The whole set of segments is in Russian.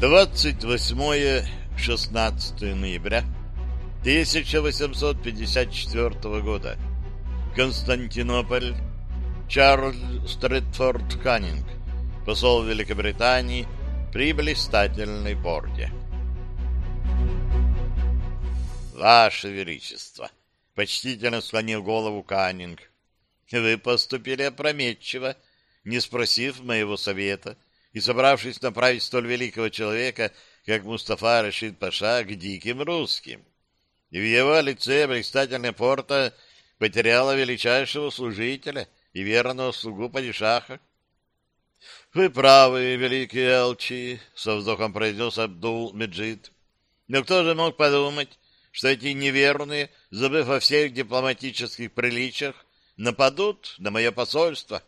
28-16 ноября 1854 года. Константинополь. Чарльз Стрэтфорд Каннинг, посол Великобритании при блистательной Порте. Ваше Величество, почтительно склонил голову Каннинг, вы поступили опрометчиво, не спросив моего совета и собравшись направить столь великого человека, как Мустафа Рашид Паша, к диким русским. И в его лице блистательная порта потеряла величайшего служителя и верного слугу падишаха. — Вы правы, великий Элчи, — со вздохом произнес Абдул-Меджид. Но кто же мог подумать, что эти неверные, забыв о всех дипломатических приличиях, нападут на мое посольство? —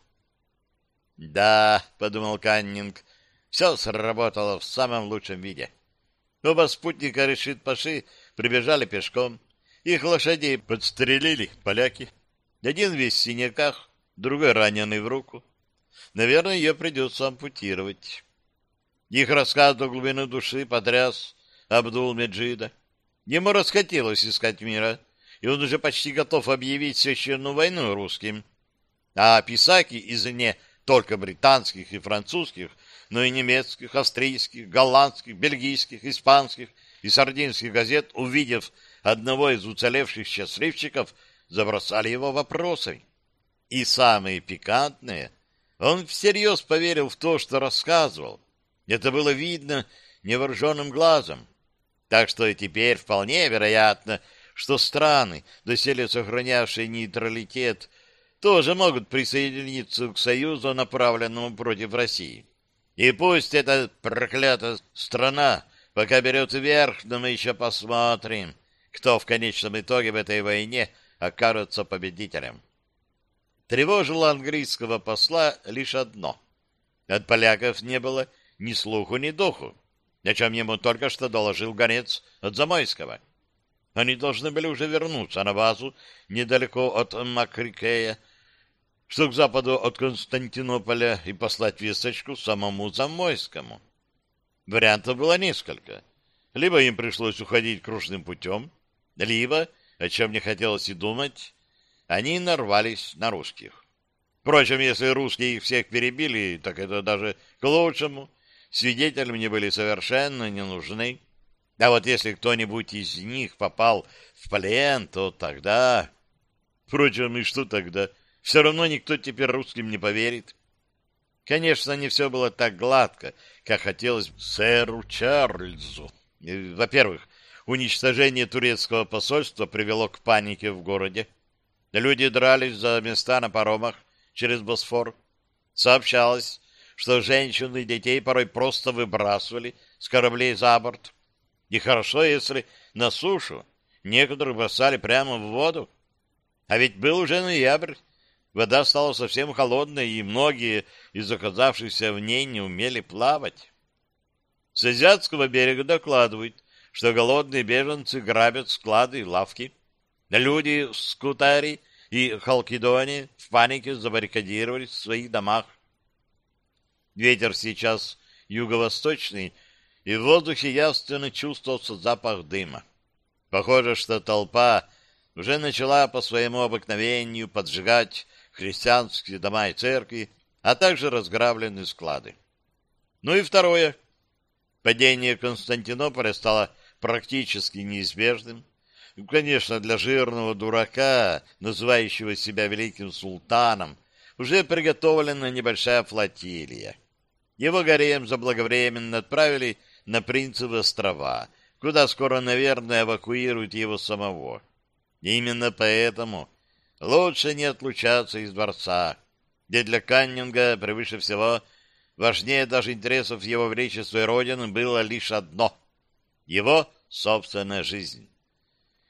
Да, — подумал Каннинг, — все сработало в самом лучшем виде. Оба спутника решит Паши прибежали пешком. Их лошадей подстрелили поляки. Один весь в синяках, другой раненый в руку. Наверное, ее придется ампутировать. Их рассказ до глубины души потряс Абдул-Меджида. Ему расхотелось искать мира, и он уже почти готов объявить священную войну русским. А писаки из не только британских и французских, но и немецких, австрийских, голландских, бельгийских, испанских и сардинских газет, увидев одного из уцелевших счастливчиков, забросали его вопросами. И самые пикантные, он всерьез поверил в то, что рассказывал. Это было видно невооруженным глазом. Так что и теперь вполне вероятно, что страны, доселе сохранявшие нейтралитет, тоже могут присоединиться к союзу, направленному против России. И пусть эта проклятая страна пока берет вверх, но мы еще посмотрим, кто в конечном итоге в этой войне окажется победителем. Тревожило английского посла лишь одно. От поляков не было ни слуху, ни духу о чем ему только что доложил гонец от Замойского. Они должны были уже вернуться на базу недалеко от Макрикея, что к западу от Константинополя, и послать весточку самому Замойскому. Вариантов было несколько. Либо им пришлось уходить кружным путем, либо, о чем не хотелось и думать, они нарвались на русских. Впрочем, если русские их всех перебили, так это даже к лучшему — свидетели мне были совершенно не нужны. А вот если кто-нибудь из них попал в плен, то тогда... Впрочем, и что тогда? Все равно никто теперь русским не поверит. Конечно, не все было так гладко, как хотелось сэру Чарльзу. Во-первых, уничтожение турецкого посольства привело к панике в городе. Люди дрались за места на паромах через Босфор. Сообщалось, что женщин и детей порой просто выбрасывали с кораблей за борт. И хорошо, если на сушу некоторых бросали прямо в воду. А ведь был уже ноябрь, вода стала совсем холодной, и многие из оказавшихся в ней не умели плавать. С азиатского берега докладывают, что голодные беженцы грабят склады и лавки. Люди в Скутари и Халкидоне в панике забаррикадировались в своих домах. Ветер сейчас юго-восточный, и в воздухе явственно чувствовался запах дыма. Похоже, что толпа уже начала по своему обыкновению поджигать христианские дома и церкви, а также разграбленные склады. Ну и второе. Падение Константинополя стало практически неизбежным. Конечно, для жирного дурака, называющего себя великим султаном, уже приготовлена небольшая флотилия. Его гарем заблаговременно отправили на Принцевы острова, куда скоро, наверное, эвакуируют его самого. И именно поэтому лучше не отлучаться из дворца, где для Каннинга превыше всего важнее даже интересов его величества и родины было лишь одно — его собственная жизнь.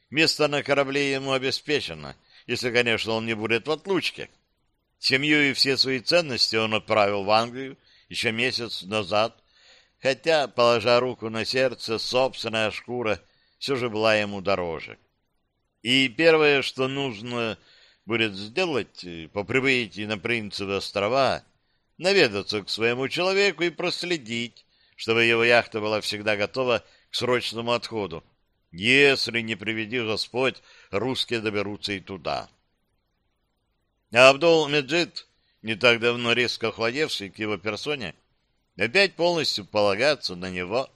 Место на корабле ему обеспечено, если, конечно, он не будет в отлучке. Семью и все свои ценности он отправил в Англию еще месяц назад, хотя, положа руку на сердце, собственная шкура все же была ему дороже. И первое, что нужно будет сделать по прибытии на Принцевы острова, наведаться к своему человеку и проследить, чтобы его яхта была всегда готова к срочному отходу, если, не приведи Господь, русские доберутся и туда. А Абдул-Меджид, не так давно резко охладевший к его персоне, опять полностью полагаться на него.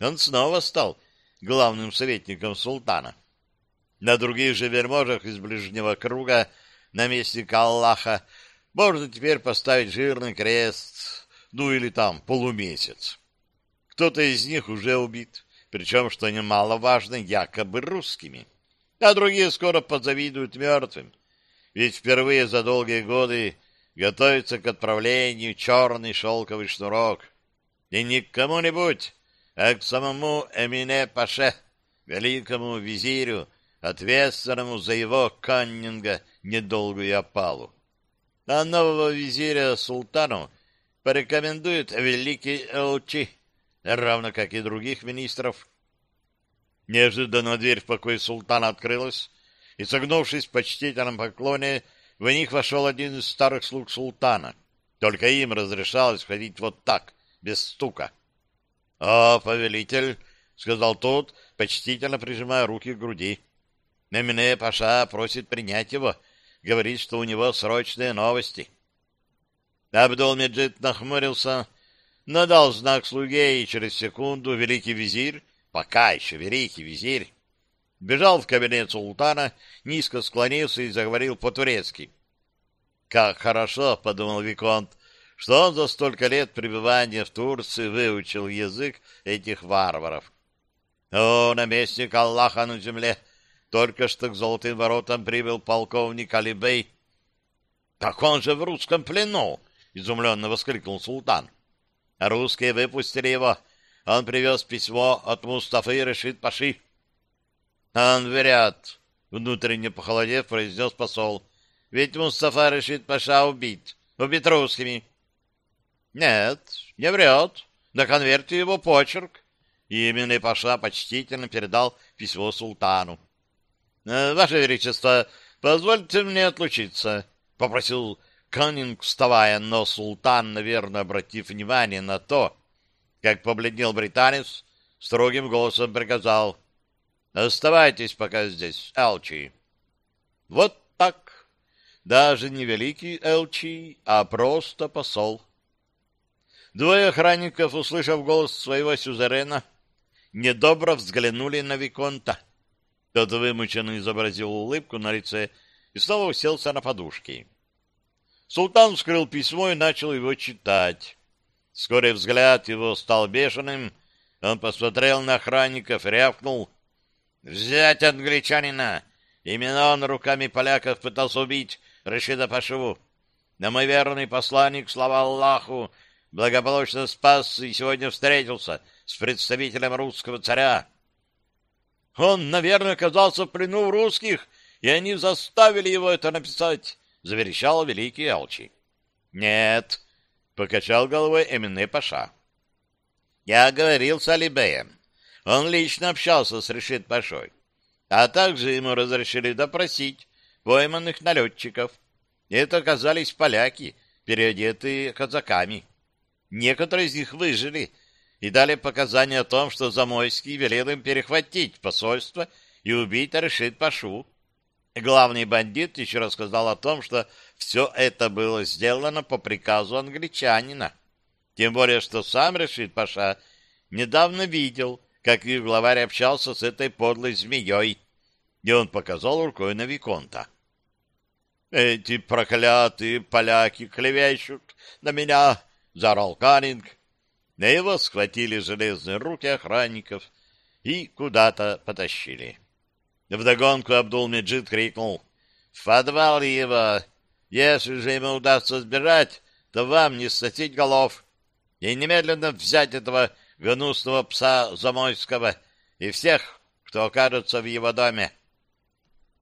Он снова стал главным советником султана. На других же вельможах из ближнего круга наместника Аллаха можно теперь поставить жирный крест, ну или там полумесяц. Кто-то из них уже убит, причем, что немаловажно, якобы русскими. А другие скоро позавидуют мертвым, ведь впервые за долгие годы готовится к отправлению черный шелковый шнурок. И не к кому-нибудь, а к самому Эмине Паше, великому визирю, ответственному за его каннинга недолгую опалу. А нового визиря султану порекомендует великий Элчи, равно как и других министров. Неожиданно дверь в покой султана открылась, и, согнувшись в почтительном поклоне, в них вошел один из старых слуг султана. Только им разрешалось входить вот так, без стука. — О, повелитель! — сказал тот, почтительно прижимая руки к груди. — Эмине Паша просит принять его — говорит, что у него срочные новости. Абдул-Меджид нахмурился, но дал знак слуге, и через секунду великий визирь, пока еще великий визирь, бежал в кабинет султана, низко склонился и заговорил по-турецки. «Как хорошо!» — подумал Виконт, что он за столько лет пребывания в Турции выучил язык этих варваров. «О, наместник Аллаха на земле!» Только что к золотым воротам прибыл полковник Алибей. — Так он же в русском плену! — изумленно воскликнул султан. — Русские выпустили его. Он привез письмо от Мустафы Решит Паши. — Он вряд, — внутренне похолодев, произнес посол. — Ведь Мустафа Решит Паша убит. Убит русскими. — Нет, не врет. На конверте его почерк. И именно Паша почтительно передал письмо султану. Э, — Ваше Величество, позвольте мне отлучиться, — попросил Каннинг, вставая, но султан, наверное, обратив внимание на то, как побледнел британец, строгим голосом приказал «Оставайтесь пока здесь, Элчи». Вот так. Даже не великий Элчи, а просто посол. Двое охранников, услышав голос своего сюзерена, недобро взглянули на Виконта. Тот вымученно изобразил улыбку на лице и снова уселся на подушке. Султан вскрыл письмо и начал его читать. Вскоре взгляд его стал бешеным, он посмотрел на охранников и рявкнул. «Взять англичанина! Именно он руками поляков пытался убить Рашида Пашеву. Но мой верный посланник, слава Аллаху, благополучно спасся и сегодня встретился с представителем русского царя. Он, наверное, оказался в плену у русских, и они заставили его это написать, — заверещал великий Алчи. — Нет, — покачал головой Эмине Паша. — Я говорил с Алибеем. Он лично общался с Решит Пашой. А также ему разрешили допросить пойманных налетчиков. Это оказались поляки, переодетые казаками. Некоторые из них выжили, и дали показания о том, что Замойский велел им перехватить посольство и убить Решит Пашу. Главный бандит еще рассказал о том, что все это было сделано по приказу англичанина. Тем более, что сам Решит Паша недавно видел, как их главарь общался с этой подлой змеей, и он показал рукой на Виконта. «Эти проклятые поляки клевещут на меня!» — заорал Каннинг, но его схватили железные руки охранников и куда-то потащили. Вдогонку Абдул-Меджид крикнул «В подвал его! Если же ему удастся сбежать, то вам не сносить голов, и немедленно взять этого гнусного пса Замойского и всех, кто окажется в его доме.